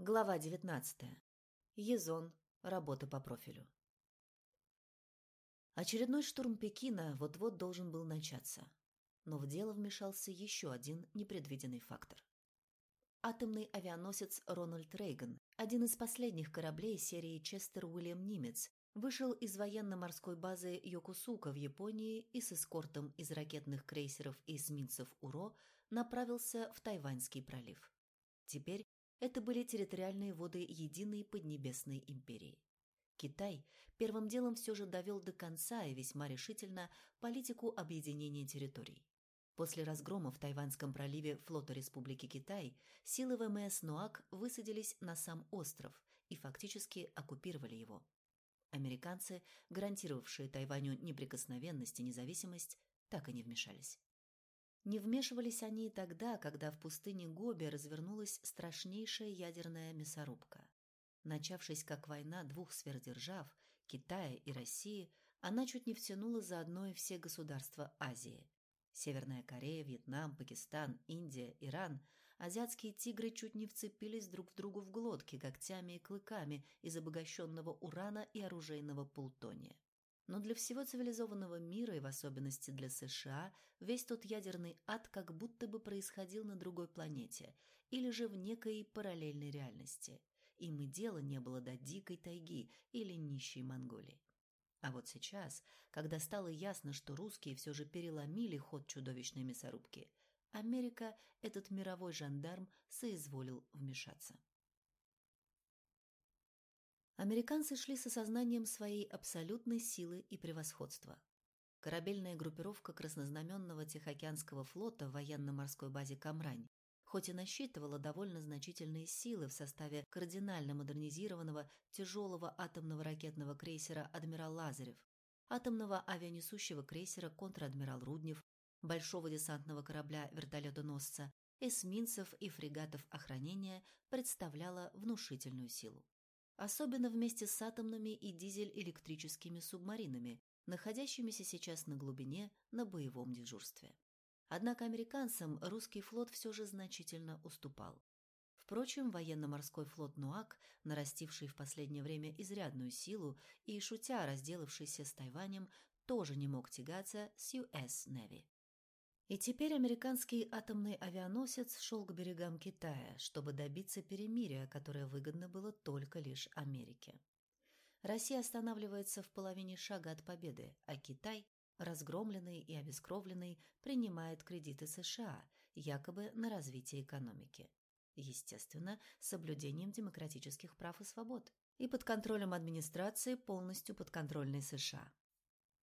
Глава 19. Езон. Работа по профилю. Очередной штурм Пекина вот-вот должен был начаться. Но в дело вмешался еще один непредвиденный фактор. Атомный авианосец Рональд Рейган, один из последних кораблей серии Честер Уильям Нимец, вышел из военно-морской базы Йокусука в Японии и с эскортом из ракетных крейсеров и эсминцев УРО направился в Тайваньский пролив. Теперь это были территориальные воды единой Поднебесной империи. Китай первым делом все же довел до конца и весьма решительно политику объединения территорий. После разгрома в Тайваньском проливе флота Республики Китай силы ВМС НОАК высадились на сам остров и фактически оккупировали его. Американцы, гарантировавшие Тайваню неприкосновенность и независимость, так и не вмешались. Не вмешивались они и тогда, когда в пустыне Гоби развернулась страшнейшая ядерная мясорубка. Начавшись как война двух сверхдержав, Китая и России, она чуть не втянула заодно и все государства Азии. Северная Корея, Вьетнам, Пакистан, Индия, Иран – азиатские тигры чуть не вцепились друг в другу в глотки когтями и клыками из обогащенного урана и оружейного плутония. Но для всего цивилизованного мира и в особенности для США весь тот ядерный ад как будто бы происходил на другой планете или же в некой параллельной реальности. Им и дела не было до дикой тайги или нищей Монголии. А вот сейчас, когда стало ясно, что русские все же переломили ход чудовищной мясорубки, Америка, этот мировой жандарм, соизволил вмешаться. Американцы шли с осознанием своей абсолютной силы и превосходства. Корабельная группировка краснознаменного Тихоокеанского флота в военно-морской базе Камрань хоть и насчитывала довольно значительные силы в составе кардинально модернизированного тяжелого атомного ракетного крейсера «Адмирал Лазарев», атомного авианесущего крейсера «Контр-адмирал Руднев», большого десантного корабля-вертолетоносца, эсминцев и фрегатов охранения представляла внушительную силу. Особенно вместе с атомными и дизель-электрическими субмаринами, находящимися сейчас на глубине на боевом дежурстве. Однако американцам русский флот все же значительно уступал. Впрочем, военно-морской флот НУАК, нарастивший в последнее время изрядную силу и, шутя, разделавшийся с Тайванем, тоже не мог тягаться с US Navy. И теперь американский атомный авианосец шел к берегам Китая, чтобы добиться перемирия, которое выгодно было только лишь Америке. Россия останавливается в половине шага от победы, а Китай, разгромленный и обескровленный, принимает кредиты США, якобы на развитие экономики. Естественно, с соблюдением демократических прав и свобод. И под контролем администрации, полностью подконтрольной США.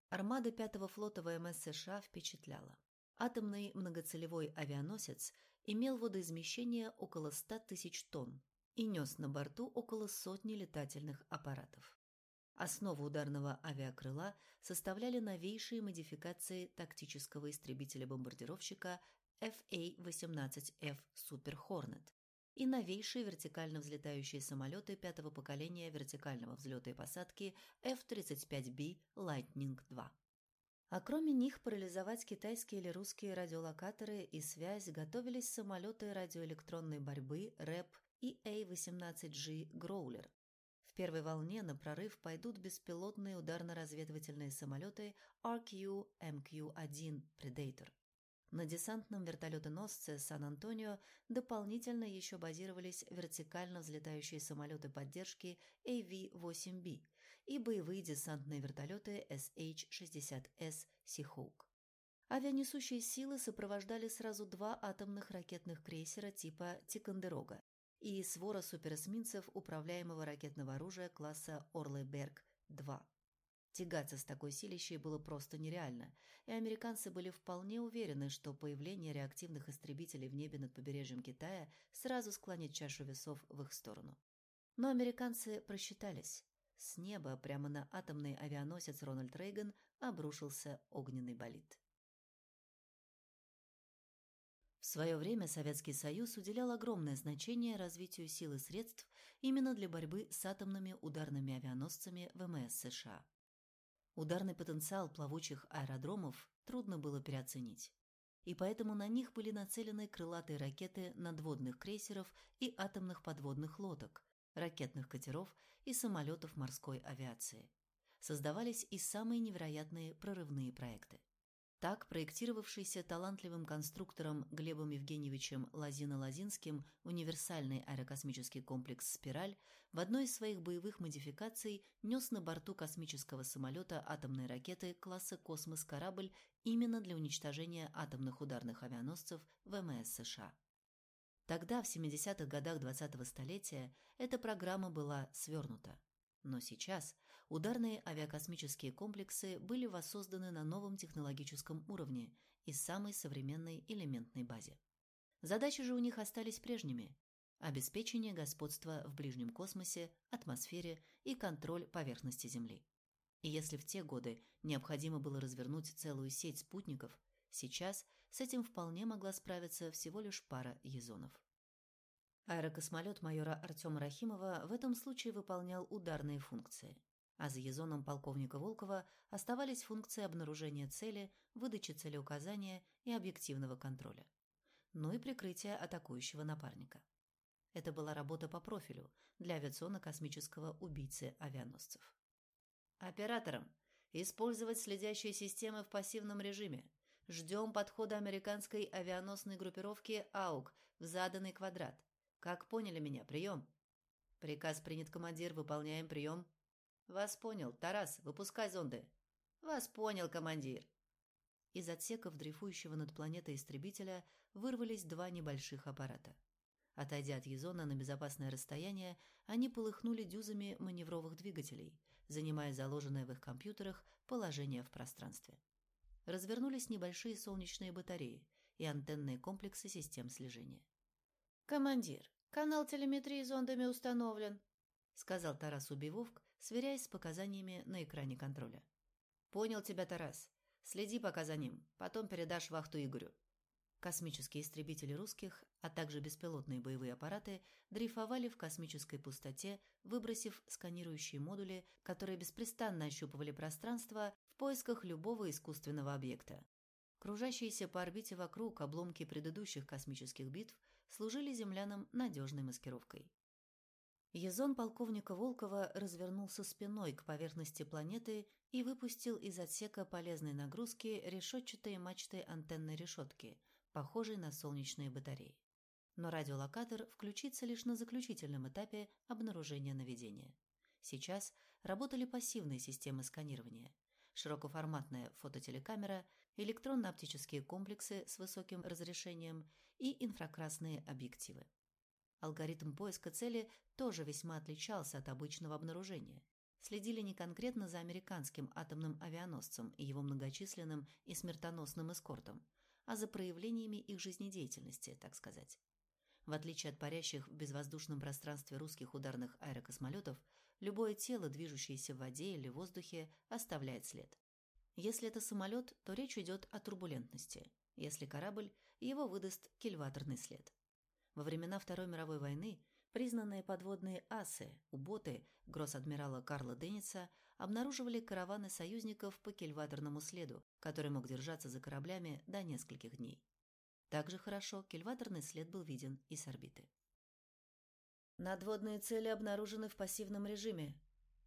Армада Пятого флота ВМС США впечатляла. Атомный многоцелевой авианосец имел водоизмещение около 100 тысяч тонн и нес на борту около сотни летательных аппаратов. Основу ударного авиакрыла составляли новейшие модификации тактического истребителя-бомбардировщика FA-18F Super Hornet и новейшие вертикально взлетающие самолеты пятого поколения вертикального взлета и посадки F-35B Lightning II. А кроме них парализовать китайские или русские радиолокаторы и связь готовились самолеты радиоэлектронной борьбы РЭП и А-18G «Гроулер». В первой волне на прорыв пойдут беспилотные ударно-разведывательные самолеты RQ-MQ-1 «Predator». На десантном вертолетоносце «Сан-Антонио» дополнительно еще базировались вертикально взлетающие самолеты поддержки AV-8B – и боевые десантные вертолеты SH-60S «Сихоук». Авианесущие силы сопровождали сразу два атомных ракетных крейсера типа «Тикандерога» и свора суперэсминцев управляемого ракетного оружия класса «Орлейберг-2». Тягаться с такой силищей было просто нереально, и американцы были вполне уверены, что появление реактивных истребителей в небе над побережьем Китая сразу склонит чашу весов в их сторону. Но американцы просчитались. С неба прямо на атомный авианосец Рональд Рейган обрушился огненный болид. В свое время Советский Союз уделял огромное значение развитию сил и средств именно для борьбы с атомными ударными авианосцами ВМС США. Ударный потенциал плавучих аэродромов трудно было переоценить. и поэтому на них были нацелены крылатые ракеты надводных крейсеров и атомных подводных лодок, ракетных катеров и самолетов морской авиации. Создавались и самые невероятные прорывные проекты. Так, проектировавшийся талантливым конструктором Глебом Евгеньевичем Лазино-Лазинским универсальный аэрокосмический комплекс «Спираль» в одной из своих боевых модификаций нес на борту космического самолета атомной ракеты класса «Космос-корабль» именно для уничтожения атомных ударных авианосцев ВМС США. Тогда, в 70-х годах 20-го столетия, эта программа была свернута. Но сейчас ударные авиакосмические комплексы были воссозданы на новом технологическом уровне и самой современной элементной базе. Задачи же у них остались прежними – обеспечение господства в ближнем космосе, атмосфере и контроль поверхности Земли. И если в те годы необходимо было развернуть целую сеть спутников, сейчас с этим вполне могла справиться всего лишь пара езонов. Аэрокосмолет майора Артема Рахимова в этом случае выполнял ударные функции, а за езоном полковника Волкова оставались функции обнаружения цели, выдачи целеуказания и объективного контроля, ну и прикрытия атакующего напарника. Это была работа по профилю для авиационно-космического убийцы авианосцев. Операторам использовать следящие системы в пассивном режиме. Ждем подхода американской авианосной группировки АУК в заданный квадрат. Как поняли меня? Прием. Приказ принят, командир. Выполняем прием. Вас понял. Тарас, выпускай зонды. Вас понял, командир. Из отсеков дрейфующего над планетой истребителя вырвались два небольших аппарата. Отойдя от Езона на безопасное расстояние, они полыхнули дюзами маневровых двигателей, занимая заложенное в их компьютерах положение в пространстве. Развернулись небольшие солнечные батареи и антенные комплексы систем слежения. «Командир, канал телеметрии зондами установлен», — сказал Тарас Убивовк, сверяясь с показаниями на экране контроля. «Понял тебя, Тарас. Следи пока за ним, потом передашь вахту Игорю». Космические истребители русских, а также беспилотные боевые аппараты дрейфовали в космической пустоте, выбросив сканирующие модули, которые беспрестанно ощупывали пространство в поисках любого искусственного объекта. Кружащиеся по орбите вокруг обломки предыдущих космических битв служили землянам надежной маскировкой. Езон полковника Волкова развернулся спиной к поверхности планеты и выпустил из отсека полезной нагрузки решетчатые мачты антенной решетки, похожей на солнечные батареи. Но радиолокатор включится лишь на заключительном этапе обнаружения наведения. Сейчас работали пассивные системы сканирования, широкоформатная фототелекамера, электронно-оптические комплексы с высоким разрешением и инфракрасные объективы. Алгоритм поиска цели тоже весьма отличался от обычного обнаружения. Следили не конкретно за американским атомным авианосцем и его многочисленным и смертоносным эскортом, а за проявлениями их жизнедеятельности, так сказать. В отличие от парящих в безвоздушном пространстве русских ударных аэрокосмолетов, любое тело, движущееся в воде или воздухе, оставляет след. Если это самолет, то речь идет о турбулентности. Если корабль, его выдаст кильваторный след. Во времена Второй мировой войны признанные подводные асы, уботы гросс-адмирала Карла Денниса обнаруживали караваны союзников по кильваторному следу, который мог держаться за кораблями до нескольких дней. Также хорошо кильваторный след был виден и с орбиты. Надводные цели обнаружены в пассивном режиме.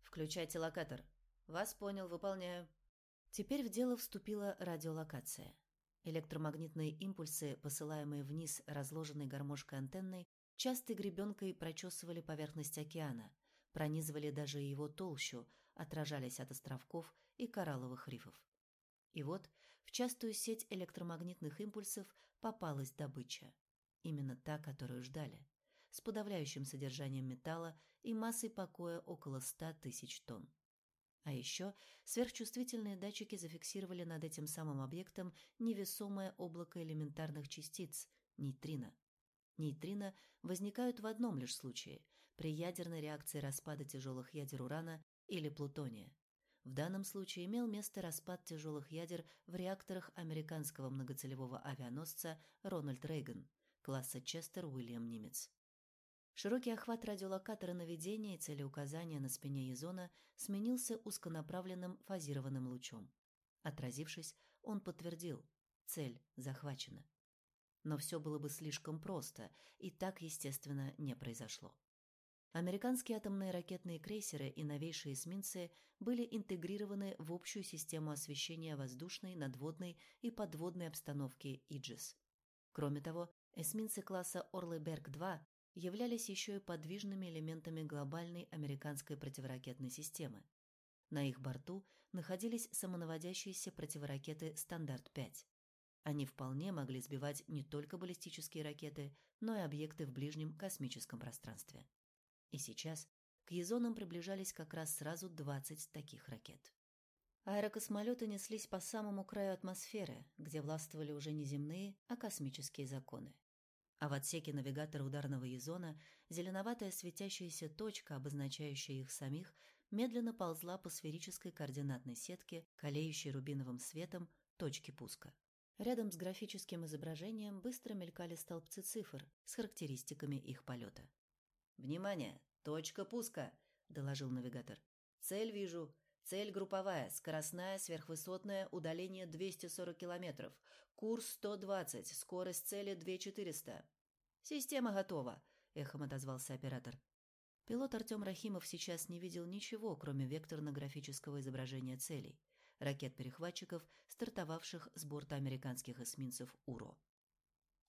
Включайте локатор. Вас понял, выполняю. Теперь в дело вступила радиолокация. Электромагнитные импульсы, посылаемые вниз разложенной гармошкой антенной, частой гребенкой прочесывали поверхность океана, пронизывали даже его толщу, отражались от островков и коралловых рифов. И вот в частую сеть электромагнитных импульсов попалась добыча. Именно та, которую ждали. С подавляющим содержанием металла и массой покоя около 100 тысяч тонн. А еще сверхчувствительные датчики зафиксировали над этим самым объектом невесомое облако элементарных частиц – нейтрино. Нейтрино возникают в одном лишь случае – при ядерной реакции распада тяжелых ядер урана или плутония. В данном случае имел место распад тяжелых ядер в реакторах американского многоцелевого авианосца «Рональд Рейган» класса Честер Уильям Нимец. Широкий охват радиолокатора наведения и целеуказания на спине Езона сменился узконаправленным фазированным лучом. Отразившись, он подтвердил цель захвачена. Но все было бы слишком просто, и так, естественно, не произошло. Американские атомные ракетные крейсеры и новейшие эсминцы были интегрированы в общую систему освещения воздушной, надводной и подводной обстановки «Иджис». Кроме того, эсминцы класса «Орлеберг-2» являлись еще и подвижными элементами глобальной американской противоракетной системы. На их борту находились самонаводящиеся противоракеты «Стандарт-5». Они вполне могли сбивать не только баллистические ракеты, но и объекты в ближнем космическом пространстве. И сейчас к Езонам приближались как раз сразу 20 таких ракет. Аэрокосмолеты неслись по самому краю атмосферы, где властвовали уже не земные, а космические законы. А в отсеке навигатора ударного Езона зеленоватая светящаяся точка, обозначающая их самих, медленно ползла по сферической координатной сетке, колеющей рубиновым светом точки пуска. Рядом с графическим изображением быстро мелькали столбцы цифр с характеристиками их полета. «Внимание! Точка пуска!» – доложил навигатор. «Цель вижу. Цель групповая, скоростная, сверхвысотная, удаление 240 километров. Курс 120, скорость цели 2400. «Система готова», – эхом отозвался оператор. Пилот Артем Рахимов сейчас не видел ничего, кроме векторно-графического изображения целей – ракет-перехватчиков, стартовавших с борта американских эсминцев «Уро».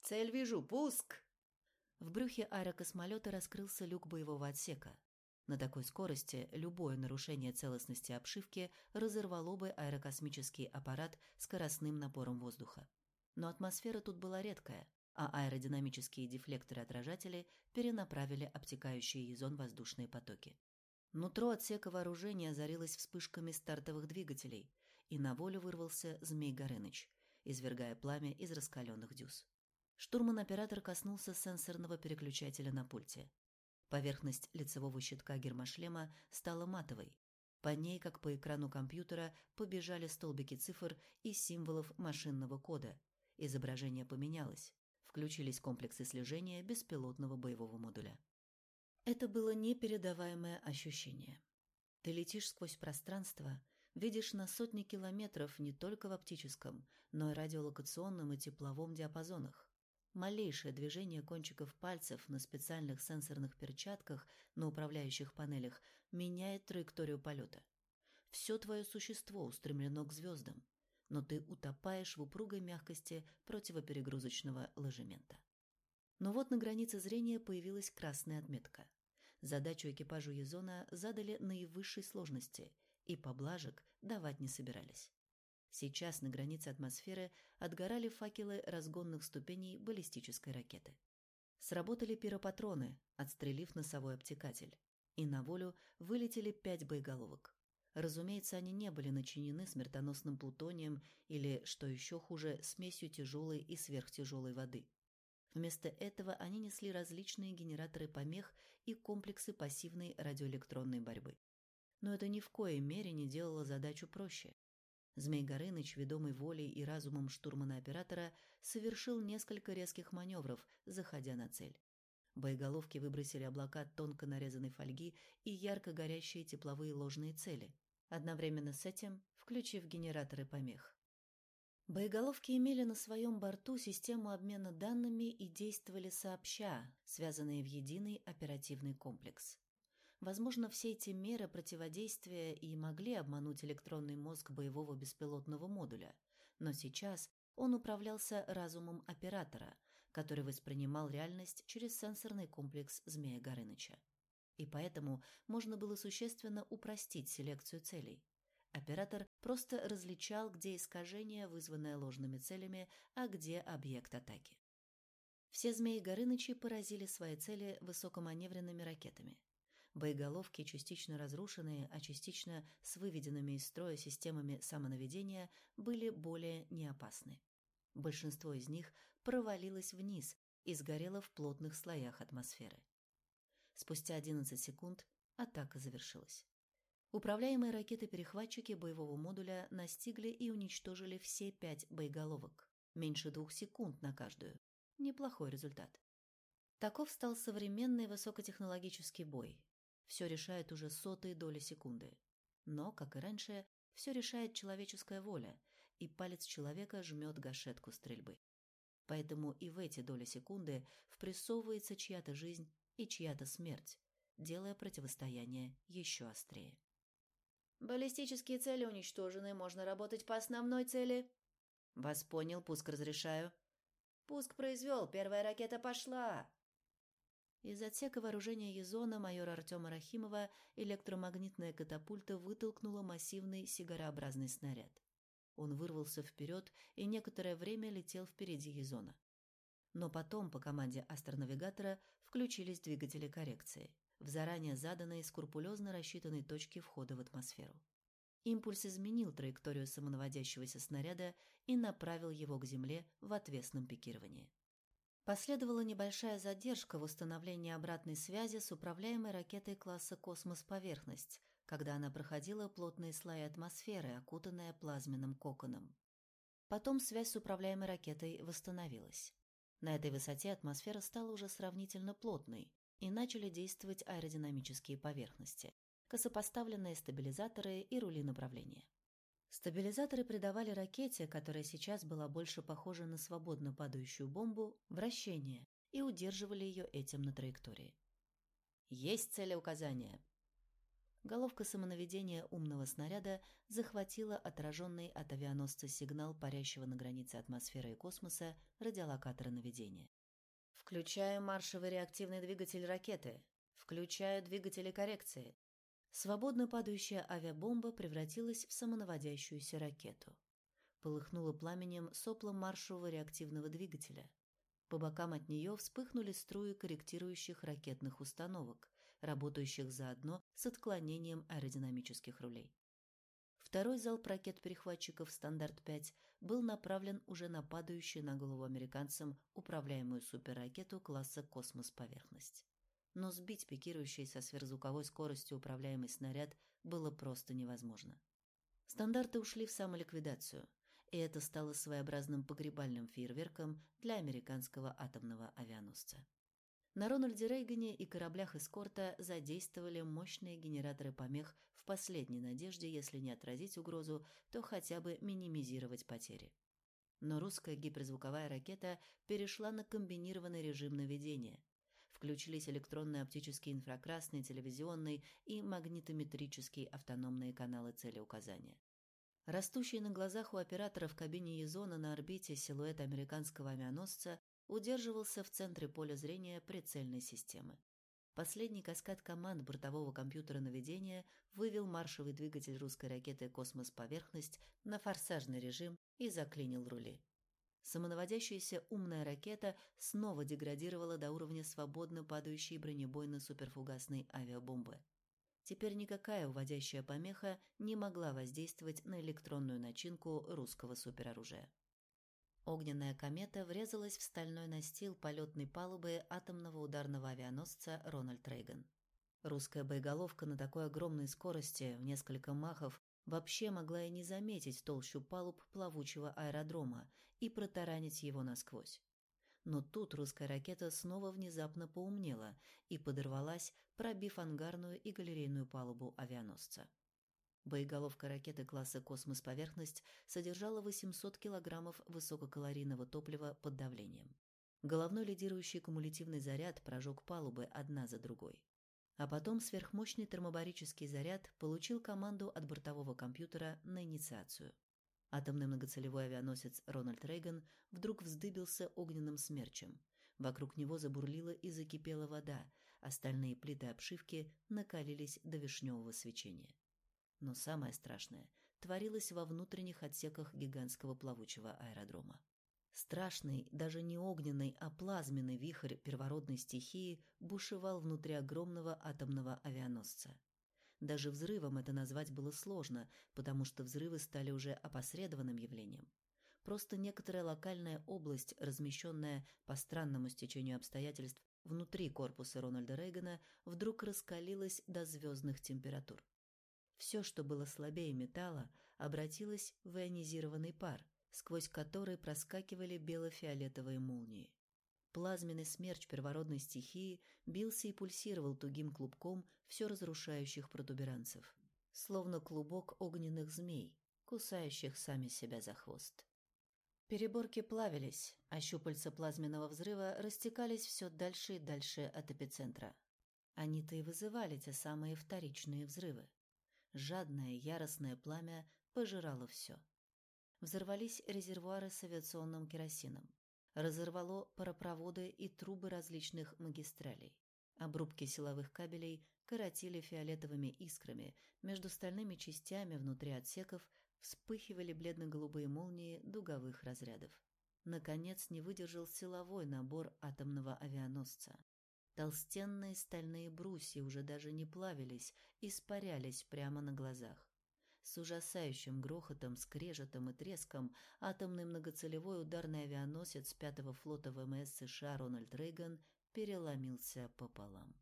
«Цель вижу! Пуск!» В брюхе аэрокосмолета раскрылся люк боевого отсека. На такой скорости любое нарушение целостности обшивки разорвало бы аэрокосмический аппарат скоростным напором воздуха. Но атмосфера тут была редкая, а аэродинамические дефлекторы-отражатели перенаправили обтекающие езон воздушные потоки. Нутро отсека вооружения озарилось вспышками стартовых двигателей, и на волю вырвался Змей Горыныч, извергая пламя из раскаленных дюз. Штурман-оператор коснулся сенсорного переключателя на пульте. Поверхность лицевого щитка гермошлема стала матовой. По ней, как по экрану компьютера, побежали столбики цифр и символов машинного кода. Изображение поменялось. Включились комплексы слежения беспилотного боевого модуля. Это было непередаваемое ощущение. Ты летишь сквозь пространство, видишь на сотни километров не только в оптическом, но и радиолокационном и тепловом диапазонах. Малейшее движение кончиков пальцев на специальных сенсорных перчатках на управляющих панелях меняет траекторию полета. Все твое существо устремлено к звездам, но ты утопаешь в упругой мягкости противоперегрузочного ложемента. Но вот на границе зрения появилась красная отметка. Задачу экипажу Езона задали наивысшей сложности, и поблажек давать не собирались. Сейчас на границе атмосферы отгорали факелы разгонных ступеней баллистической ракеты. Сработали пиропатроны, отстрелив носовой обтекатель. И на волю вылетели пять боеголовок. Разумеется, они не были начинены смертоносным плутонием или, что еще хуже, смесью тяжелой и сверхтяжелой воды. Вместо этого они несли различные генераторы помех и комплексы пассивной радиоэлектронной борьбы. Но это ни в коей мере не делало задачу проще. Змей Горыныч, ведомый волей и разумом штурмана-оператора, совершил несколько резких маневров, заходя на цель. Боеголовки выбросили облака тонко нарезанной фольги и ярко горящие тепловые ложные цели, одновременно с этим включив генераторы помех. Боеголовки имели на своем борту систему обмена данными и действовали сообща, связанные в единый оперативный комплекс. Возможно, все эти меры противодействия и могли обмануть электронный мозг боевого беспилотного модуля, но сейчас он управлялся разумом оператора, который воспринимал реальность через сенсорный комплекс Змея Горыныча. И поэтому можно было существенно упростить селекцию целей. Оператор просто различал, где искажение, вызванное ложными целями, а где объект атаки. Все Змеи Горынычи поразили свои цели высокоманевренными ракетами. Боеголовки, частично разрушенные, а частично с выведенными из строя системами самонаведения, были более неопасны. Большинство из них провалилось вниз и сгорело в плотных слоях атмосферы. Спустя 11 секунд атака завершилась. Управляемые ракеты-перехватчики боевого модуля настигли и уничтожили все пять боеголовок. Меньше двух секунд на каждую. Неплохой результат. Таков стал современный высокотехнологический бой, все решает уже сотые доли секунды. Но, как и раньше, все решает человеческая воля, и палец человека жмет гашетку стрельбы. Поэтому и в эти доли секунды впрессовывается чья-то жизнь и чья-то смерть, делая противостояние еще острее. «Баллистические цели уничтожены, можно работать по основной цели». «Вас понял, пуск разрешаю». «Пуск произвел, первая ракета пошла». Из отсека вооружения Езона майора Артема Рахимова электромагнитная катапульта вытолкнула массивный сигарообразный снаряд. Он вырвался вперед и некоторое время летел впереди Езона. Но потом по команде астронавигатора включились двигатели коррекции в заранее заданной скрупулезно рассчитанной точке входа в атмосферу. Импульс изменил траекторию самонаводящегося снаряда и направил его к Земле в отвесном пикировании. Последовала небольшая задержка в установлении обратной связи с управляемой ракетой класса «Космос-поверхность», когда она проходила плотные слои атмосферы, окутанная плазменным коконом. Потом связь с управляемой ракетой восстановилась. На этой высоте атмосфера стала уже сравнительно плотной, и начали действовать аэродинамические поверхности, косопоставленные стабилизаторы и рули направления. Стабилизаторы придавали ракете, которая сейчас была больше похожа на свободно падающую бомбу, вращение и удерживали ее этим на траектории. Есть целеуказание. Головка самонаведения умного снаряда захватила отраженный от авианосца сигнал парящего на границе атмосферы и космоса радиолокатора наведения. Включаю маршевый реактивный двигатель ракеты. Включаю двигатели коррекции. Свободно падающая авиабомба превратилась в самонаводящуюся ракету. Полыхнула пламенем сопло маршевого реактивного двигателя. По бокам от нее вспыхнули струи корректирующих ракетных установок, работающих заодно с отклонением аэродинамических рулей. Второй залп ракет-перехватчиков «Стандарт-5» был направлен уже на падающую на голову американцам управляемую суперракету класса «Космос-поверхность». Но сбить пикирующий со сверхзвуковой скоростью управляемый снаряд было просто невозможно. Стандарты ушли в самоликвидацию, и это стало своеобразным погребальным фейерверком для американского атомного авианосца. На Рональде Рейгане и кораблях эскорта задействовали мощные генераторы помех в последней надежде, если не отразить угрозу, то хотя бы минимизировать потери. Но русская гиперзвуковая ракета перешла на комбинированный режим наведения. Включились электронно-оптический инфракрасный, телевизионный и магнитометрические автономные каналы целеуказания. Растущий на глазах у оператора в кабине Езона на орбите силуэт американского авианосца удерживался в центре поля зрения прицельной системы. Последний каскад команд бортового компьютера наведения вывел маршевый двигатель русской ракеты «Космос-поверхность» на форсажный режим и заклинил рули. Самонаводящаяся умная ракета снова деградировала до уровня свободно падающей бронебойно-суперфугасной авиабомбы. Теперь никакая уводящая помеха не могла воздействовать на электронную начинку русского супероружия. Огненная комета врезалась в стальной настил полетной палубы атомного ударного авианосца «Рональд Рейган». Русская боеголовка на такой огромной скорости, в несколько махов, вообще могла и не заметить толщу палуб плавучего аэродрома и протаранить его насквозь. Но тут русская ракета снова внезапно поумнела и подорвалась, пробив ангарную и галерейную палубу авианосца. Боеголовка ракеты класса «Космос-поверхность» содержала 800 килограммов высококалорийного топлива под давлением. Головной лидирующий кумулятивный заряд прожег палубы одна за другой. А потом сверхмощный термобарический заряд получил команду от бортового компьютера на инициацию. Атомный многоцелевой авианосец «Рональд Рейган» вдруг вздыбился огненным смерчем. Вокруг него забурлила и закипела вода, остальные плиты обшивки накалились до вишневого свечения. Но самое страшное творилось во внутренних отсеках гигантского плавучего аэродрома. Страшный, даже не огненный, а плазменный вихрь первородной стихии бушевал внутри огромного атомного авианосца. Даже взрывом это назвать было сложно, потому что взрывы стали уже опосредованным явлением. Просто некоторая локальная область, размещенная по странному стечению обстоятельств внутри корпуса Рональда Рейгана, вдруг раскалилась до звездных температур. Все, что было слабее металла, обратилось в ионизированный пар, сквозь который проскакивали бело-фиолетовые молнии. Плазменный смерч первородной стихии бился и пульсировал тугим клубком все разрушающих протуберанцев. Словно клубок огненных змей, кусающих сами себя за хвост. Переборки плавились, а щупальца плазменного взрыва растекались все дальше и дальше от эпицентра. Они-то и вызывали те самые вторичные взрывы. Жадное, яростное пламя пожирало все. Взорвались резервуары с авиационным керосином. Разорвало паропроводы и трубы различных магистралей. Обрубки силовых кабелей коротили фиолетовыми искрами, между стальными частями внутри отсеков вспыхивали бледно-голубые молнии дуговых разрядов. Наконец не выдержал силовой набор атомного авианосца. Толстенные стальные брусья уже даже не плавились, испарялись прямо на глазах. С ужасающим грохотом, скрежетом и треском атомный многоцелевой ударный авианосец пятого флота ВМС США Рональд Рейган переломился пополам.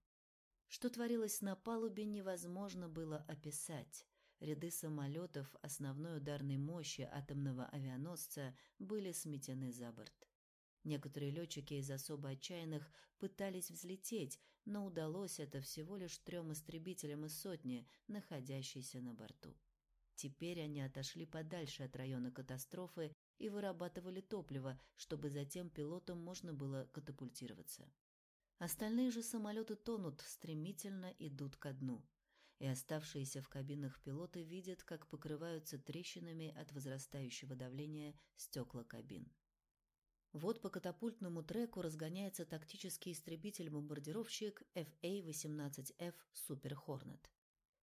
Что творилось на палубе, невозможно было описать. Ряды самолетов основной ударной мощи атомного авианосца были сметены за борт. Некоторые летчики из особо отчаянных пытались взлететь, но удалось это всего лишь трем истребителям из сотни, находящейся на борту. Теперь они отошли подальше от района катастрофы и вырабатывали топливо, чтобы затем пилотам можно было катапультироваться. Остальные же самолеты тонут, стремительно идут ко дну. И оставшиеся в кабинах пилоты видят, как покрываются трещинами от возрастающего давления стекла кабин. Вот по катапультному треку разгоняется тактический истребитель-бомбардировщик FA-18F Super Hornet.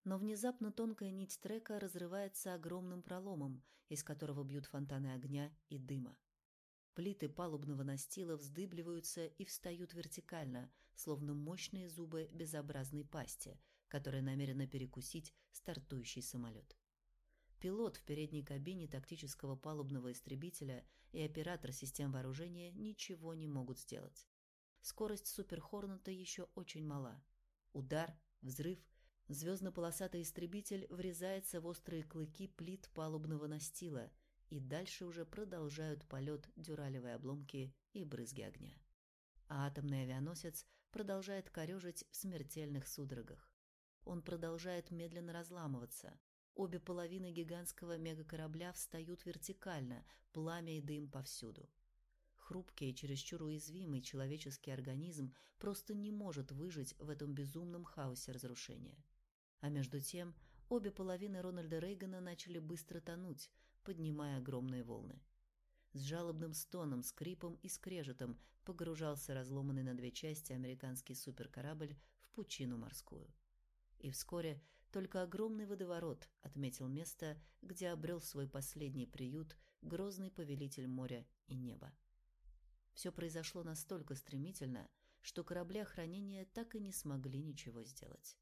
Но внезапно тонкая нить трека разрывается огромным проломом, из которого бьют фонтаны огня и дыма. Плиты палубного настила вздыбливаются и встают вертикально, словно мощные зубы безобразной пасти, которая намерена перекусить стартующий самолет. Пилот в передней кабине тактического палубного истребителя и оператор систем вооружения ничего не могут сделать. Скорость суперхорната еще очень мала. Удар, взрыв, звездно-полосатый истребитель врезается в острые клыки плит палубного настила – и дальше уже продолжают полет дюралевые обломки и брызги огня. А атомный авианосец продолжает корежить в смертельных судорогах. Он продолжает медленно разламываться. Обе половины гигантского мегакорабля встают вертикально, пламя и дым повсюду. Хрупкий и чересчур уязвимый человеческий организм просто не может выжить в этом безумном хаосе разрушения. А между тем, обе половины Рональда Рейгана начали быстро тонуть, поднимая огромные волны. С жалобным стоном, скрипом и скрежетом погружался разломанный на две части американский суперкорабль в пучину морскую. И вскоре только огромный водоворот отметил место, где обрел свой последний приют грозный повелитель моря и неба. Все произошло настолько стремительно, что корабли охранения так и не смогли ничего сделать.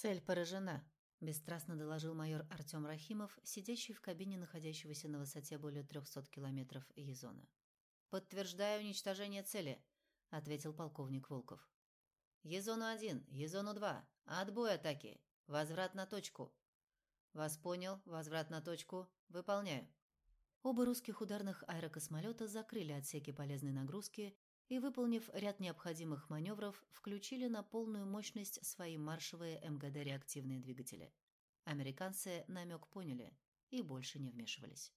«Цель поражена», Бесстрастно доложил майор Артем Рахимов, сидящий в кабине находящегося на высоте более 300 километров Езона. «Подтверждаю уничтожение цели», — ответил полковник Волков. «Езону-1, Езону-2, отбой атаки, возврат на точку». «Вас понял, возврат на точку, выполняю». Оба русских ударных аэрокосмолета закрыли отсеки полезной нагрузки и, выполнив ряд необходимых маневров, включили на полную мощность свои маршевые МГД-реактивные двигатели. Американцы намек поняли и больше не вмешивались.